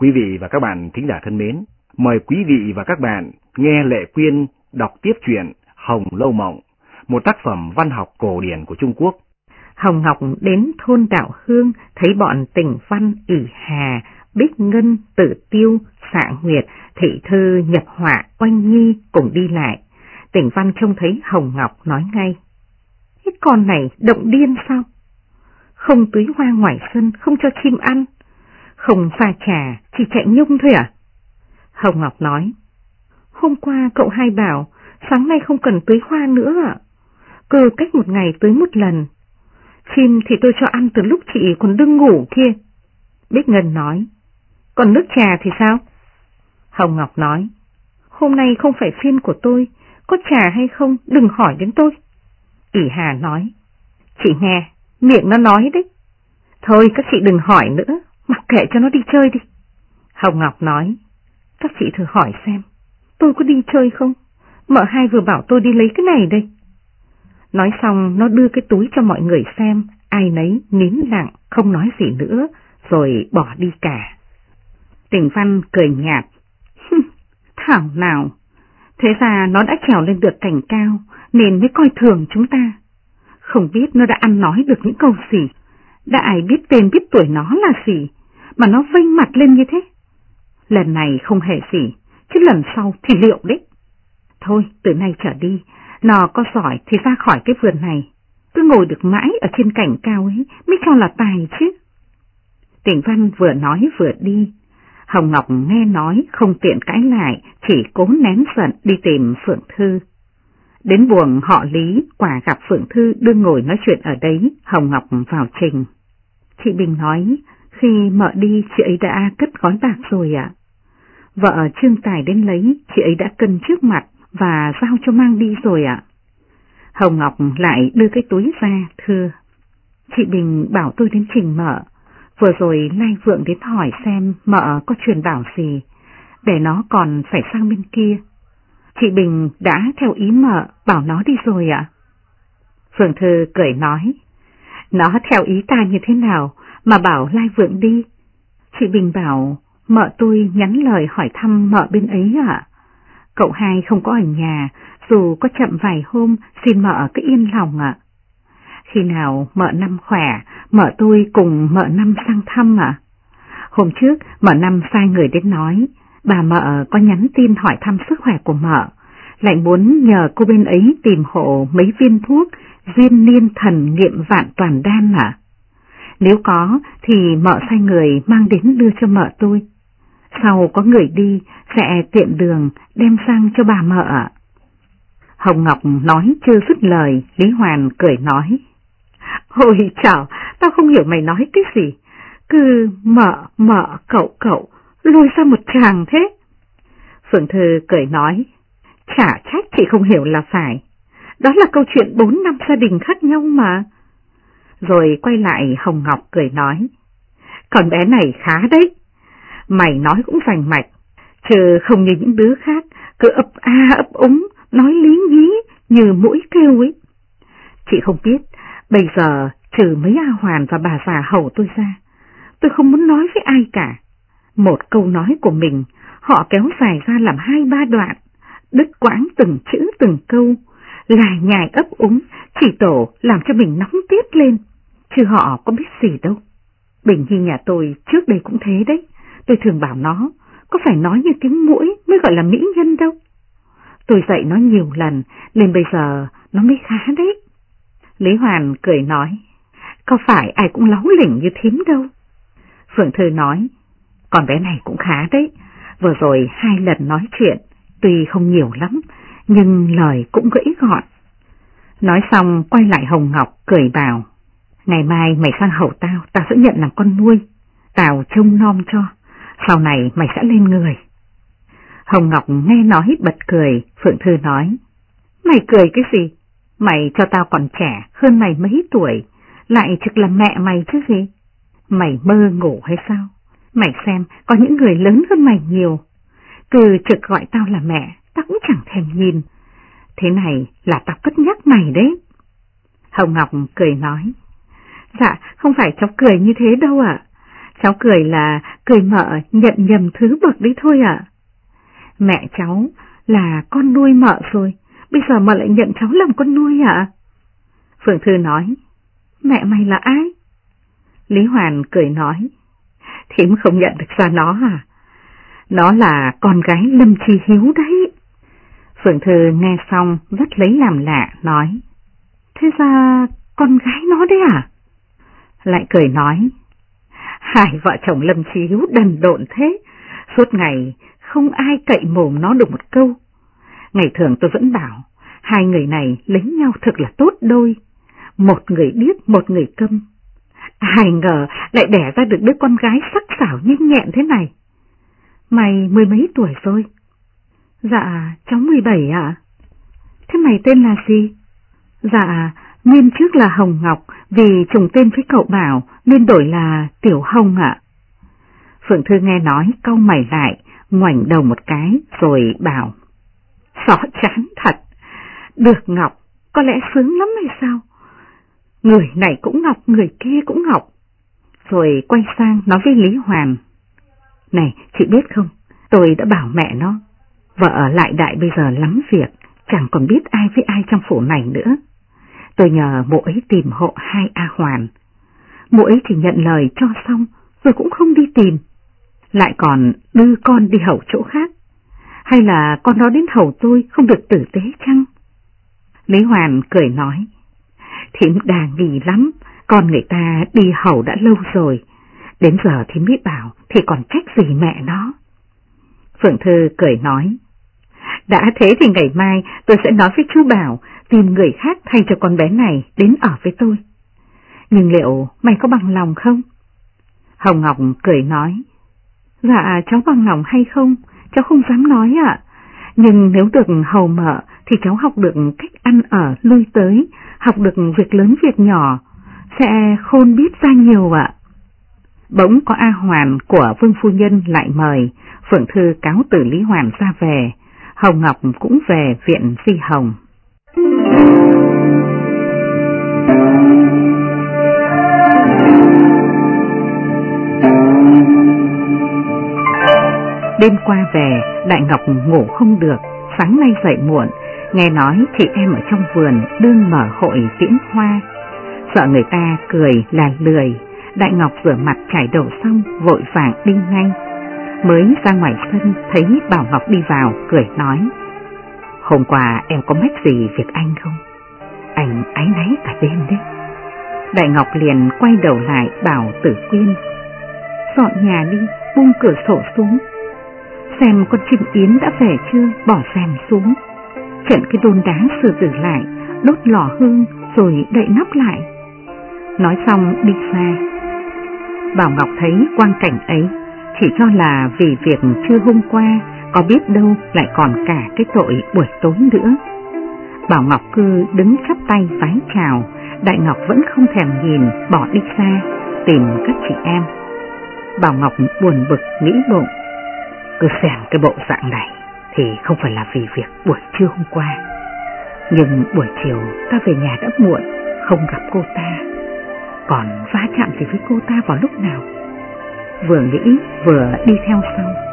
Quý vị và các bạn thính giả thân mến, mời quý vị và các bạn nghe Lệ Quyên đọc tiếp truyện Hồng Lâu Mộng, một tác phẩm văn học cổ điển của Trung Quốc. Hồng Ngọc đến thôn Đạo Hương thấy bọn tình văn ỉ hà, Bích Ngân, Tử Tiêu, Xạ Nguyệt, Thị Thư, Nhật Họa, Oanh Nhi cùng đi lại. Tỉnh Văn trông thấy Hồng Ngọc nói ngay. Cái con này động điên sao? Không tưới hoa ngoài sân, không cho chim ăn. Không pha trà, chỉ chạy nhung thôi à? Hồng Ngọc nói. Hôm qua cậu hai bảo, sáng nay không cần tưới hoa nữa ạ. Cơ cách một ngày tưới một lần. Chim thì tôi cho ăn từ lúc chị còn đương ngủ kia. Bích Ngân nói. Còn nước trà thì sao? Hồng Ngọc nói. Hôm nay không phải phiên của tôi, có trà hay không đừng hỏi đến tôi. ỷ Hà nói. Chị nghe, miệng nó nói đấy. Thôi các chị đừng hỏi nữa, kệ cho nó đi chơi đi. Hồng Ngọc nói. Các chị thử hỏi xem, tôi có đi chơi không? Mợ hai vừa bảo tôi đi lấy cái này đây. Nói xong nó đưa cái túi cho mọi người xem, ai nấy nín lặng, không nói gì nữa, rồi bỏ đi cả. Tình Văn cười nhạt. Thảo nào, thế ra nó đã trèo lên được cảnh cao, nên mới coi thường chúng ta. Không biết nó đã ăn nói được những câu gì, đã ai biết tên biết tuổi nó là gì, mà nó vinh mặt lên như thế. Lần này không hề gì, chứ lần sau thì liệu đấy. Thôi, từ nay trở đi, nó có giỏi thì ra khỏi cái vườn này. Cứ ngồi được mãi ở trên cảnh cao ấy mới cho là tài chứ. Tỉnh Văn vừa nói vừa đi. Hồng Ngọc nghe nói không tiện cãi lại, chỉ cố nén giận đi tìm Phượng Thư. Đến buồng họ Lý, quả gặp Phượng Thư đương ngồi nói chuyện ở đấy, Hồng Ngọc vào trình. Chị Bình nói, khi mợ đi chị ấy đã cất gói bạc rồi ạ. Vợ Trương Tài đến lấy, chị ấy đã cân trước mặt và giao cho mang đi rồi ạ. Hồng Ngọc lại đưa cái túi ra, thưa. Chị Bình bảo tôi đến trình mợ, vừa rồi Lai Vượng đến hỏi xem mợ có truyền bảo gì, để nó còn phải sang bên kia. Chị Bình đã theo ý mợ bảo nó đi rồi ạ. Phượng Thư cười nói, nó theo ý ta như thế nào mà bảo Lai Vượng đi? Chị Bình bảo Mợ tôi nhắn lời hỏi thăm mợ bên ấy ạ. Cậu hai không có ở nhà, dù có chậm vài hôm, xin mợ cứ yên lòng ạ. Khi nào mợ năm khỏe, mợ tôi cùng mợ năm sang thăm ạ. Hôm trước, mợ năm sai người đến nói, bà mợ có nhắn tin hỏi thăm sức khỏe của mợ, lại muốn nhờ cô bên ấy tìm hộ mấy viên thuốc viên niên thần nghiệm vạn toàn đan ạ. Nếu có thì mợ sai người mang đến đưa cho mợ tôi sau có người đi sẽ tiện đường đem sang cho bà mợ. Hồng Ngọc nói chưa dứt lời, Lý Hoàn cười nói. Ôi chào, tao không hiểu mày nói cái gì, cứ mợ mợ cậu cậu, lôi ra một chàng thế. Phượng Thư cười nói, chả trách chị không hiểu là phải, đó là câu chuyện bốn năm gia đình khác nhau mà. Rồi quay lại Hồng Ngọc cười nói, còn bé này khá đấy, mày nói cũng rành mạch, chứ không như những đứa khác, cứ ấp a ấp úng, nói lý nhí như mũi kêu ấy. Chị không biết, bây giờ trừ mấy A Hoàn và bà già hầu tôi ra, tôi không muốn nói với ai cả. Một câu nói của mình, họ kéo dài ra làm hai ba đoạn, đứt quãng từng chữ từng câu, lại nhài ấp úng, chỉ tổ làm cho mình nóng tiết lên, chứ họ có biết gì đâu. Bình Nhi nhà tôi trước đây cũng thế đấy. Tôi thường bảo nó, có phải nói như tiếng mũi mới gọi là mỹ nhân đâu. Tôi dạy nó nhiều lần, nên bây giờ nó mới khá đấy. Lý Hoàn cười nói, có phải ai cũng láo lỉnh như thím đâu. Phượng Thư nói, con bé này cũng khá đấy, vừa rồi hai lần nói chuyện, tuy không nhiều lắm, nhưng lời cũng gãy gọn. Nói xong quay lại Hồng Ngọc cười bảo, ngày mai mày sang hậu tao, tao sẽ nhận làm con nuôi, tao trông nom cho sau này mày sẽ lên người. Hồng Ngọc nghe nói bật cười, Phượng Thư nói, mày cười cái gì? Mày cho tao còn trẻ hơn mày mấy tuổi, lại trực là mẹ mày chứ gì? Mày mơ ngủ hay sao? Mày xem, có những người lớn hơn mày nhiều. Cứ trực gọi tao là mẹ, tao cũng chẳng thèm nhìn. Thế này là tao cất nhắc mày đấy. Hồng Ngọc cười nói, dạ không phải cháu cười như thế đâu ạ. Cháu cười là cười mợ nhận nhầm thứ bậc đấy thôi ạ. Mẹ cháu là con nuôi mợ rồi, bây giờ mợ lại nhận cháu làm con nuôi ạ. Phượng Thư nói, mẹ mày là ai? Lý Hoàn cười nói, thím không nhận được ra nó à? Nó là con gái Lâm Chi Hiếu đấy. Phượng Thư nghe xong rất lấy làm lạ, nói, thế ra con gái nó đấy à? Lại cười nói, hai vợ chồng Lâm chiếu Hiếu đần độn thế, suốt ngày không ai cậy mồm nó được một câu. Ngày thường tôi vẫn bảo, hai người này lấy nhau thật là tốt đôi, một người điếc một người câm. Ai ngờ lại đẻ ra được đứa con gái sắc sảo nhanh nhẹn thế này. Mày mười mấy tuổi rồi? Dạ, cháu mười bảy ạ. Thế mày tên là gì? Dạ, nguyên trước là Hồng Ngọc vì trùng tên với cậu Bảo nên đổi là Tiểu Hồng ạ. Phượng Thư nghe nói câu mày lại, ngoảnh đầu một cái rồi bảo. Rõ chán thật, được Ngọc, có lẽ sướng lắm hay sao? Người này cũng Ngọc, người kia cũng Ngọc. Rồi quay sang nói với Lý Hoàn. Này, chị biết không, tôi đã bảo mẹ nó, vợ ở lại đại bây giờ lắm việc, chẳng còn biết ai với ai trong phủ này nữa. Tôi nhờ mụ ấy tìm hộ hai A Hoàn. Mụ ấy chỉ nhận lời cho xong, rồi cũng không đi tìm. Lại còn đưa con đi hầu chỗ khác. Hay là con đó đến hầu tôi không được tử tế chăng? Lý Hoàn cười nói, thím đà nghỉ lắm, con người ta đi hầu đã lâu rồi, đến giờ thì mới bảo thì còn trách gì mẹ nó. Phượng Thư cười nói, đã thế thì ngày mai tôi sẽ nói với chú Bảo tìm người khác thay cho con bé này đến ở với tôi. Nhưng liệu mày có bằng lòng không? Hồng Ngọc cười nói, dạ cháu bằng lòng hay không, cháu không dám nói ạ. Nhưng nếu được hầu mợ thì cháu học được cách ăn ở lui tới, học được việc lớn việc nhỏ, sẽ khôn biết ra nhiều ạ. Bỗng có A Hoàn của Vương Phu Nhân lại mời, Phượng Thư cáo từ Lý Hoàn ra về, Hồng Ngọc cũng về viện Di Hồng. Đêm qua về, Đại Ngọc ngủ không được, sáng nay dậy muộn, nghe nói chị em ở trong vườn đương mở hội tiễn hoa. Sợ người ta cười là lười, Đại Ngọc rửa mặt chải đầu xong, vội vàng đi ngay. Mới ra ngoài sân thấy Bảo Ngọc đi vào, cười nói. Hôm qua em có mách gì việc anh không? Anh ái náy cả đêm đấy. Đại Ngọc liền quay đầu lại bảo Tử Quyên. Dọn nhà đi, buông cửa sổ xuống. Xem con chim yến đã về chưa, bỏ rèm xuống. Chuyện cái đôn đá sửa tử lại, đốt lò hương rồi đậy nắp lại. Nói xong đi xa. Bảo Ngọc thấy quang cảnh ấy, chỉ cho là vì việc chưa hôm qua có biết đâu lại còn cả cái tội buổi tối nữa. Bảo Ngọc cứ đứng chắp tay vái chào, Đại Ngọc vẫn không thèm nhìn, bỏ đi xa, tìm các chị em. Bảo Ngọc buồn bực nghĩ bụng, cứ xem cái bộ dạng này thì không phải là vì việc buổi trưa hôm qua. Nhưng buổi chiều ta về nhà đã muộn, không gặp cô ta. Còn va chạm gì với cô ta vào lúc nào? Vừa nghĩ vừa đi theo sau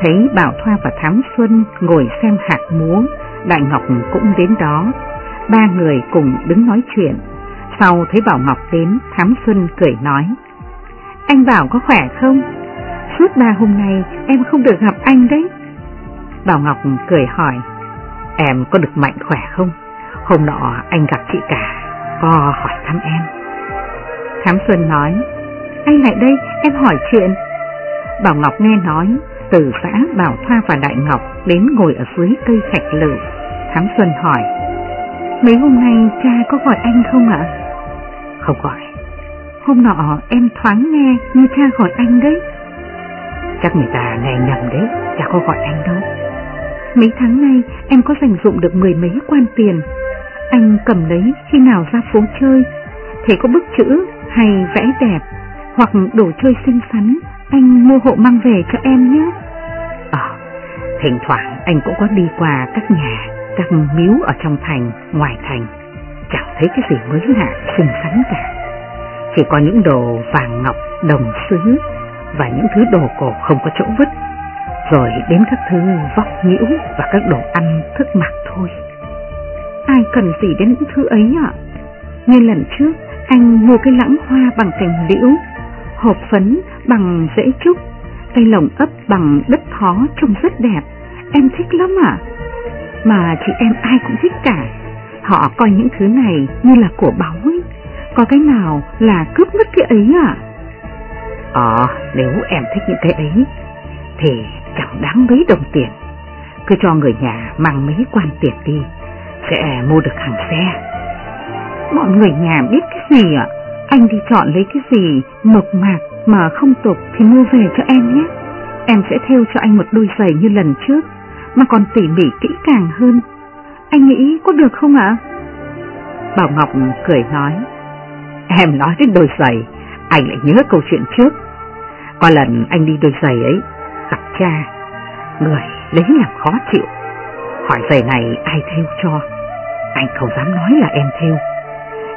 thấy Bảo Thoa và Thám Xuân ngồi xem hạt múa, Đại Ngọc cũng đến đó. Ba người cùng đứng nói chuyện. Sau thấy Bảo Ngọc đến, Thám Xuân cười nói. Anh Bảo có khỏe không? Suốt ba hôm nay em không được gặp anh đấy. Bảo Ngọc cười hỏi. Em có được mạnh khỏe không? Hôm nọ anh gặp chị cả, có hỏi thăm em. Thám Xuân nói. Anh lại đây, em hỏi chuyện. Bảo Ngọc nghe nói, từ xã Bảo Thoa và Đại Ngọc đến ngồi ở dưới cây thạch lựu. Thám Xuân hỏi, mấy hôm nay cha có gọi anh không ạ? Không gọi. Hôm nọ em thoáng nghe như cha gọi anh đấy. Chắc người ta nghe nhầm đấy, cha có gọi anh đâu. Mấy tháng nay em có dành dụng được mười mấy quan tiền. Anh cầm lấy khi nào ra phố chơi, thấy có bức chữ hay vẽ đẹp hoặc đồ chơi xinh xắn anh mua hộ mang về cho em nhé. Ờ, thỉnh thoảng anh cũng có đi qua các nhà, các miếu ở trong thành, ngoài thành. Chẳng thấy cái gì mới lạ, xinh xắn cả. Chỉ có những đồ vàng ngọc, đồng sứ, và những thứ đồ cổ không có chỗ vứt, rồi đến các thứ vóc nhiễu và các đồ ăn thức mặc thôi. Ai cần gì đến những thứ ấy ạ? Như lần trước, anh mua cái lãng hoa bằng cành liễu, hộp phấn bằng rễ trúc, cây lồng ấp bằng đất thó trông rất đẹp. Em thích lắm ạ. Mà chị em ai cũng thích cả. Họ coi những thứ này như là của báu ấy. Có cái nào là cướp mất cái ấy à? Ờ, nếu em thích những cái ấy thì chẳng đáng mấy đồng tiền. Cứ cho người nhà mang mấy quan tiền đi, sẽ mua được hàng xe. Mọi người nhà biết cái gì ạ? Anh đi chọn lấy cái gì mộc mạc mà không tục thì mua về cho em nhé. Em sẽ theo cho anh một đôi giày như lần trước, mà còn tỉ mỉ kỹ càng hơn. Anh nghĩ có được không ạ? Bảo Ngọc cười nói, em nói đến đôi giày, anh lại nhớ câu chuyện trước. Có lần anh đi đôi giày ấy, gặp cha, người lấy làm khó chịu. Hỏi giày này ai theo cho? Anh không dám nói là em theo,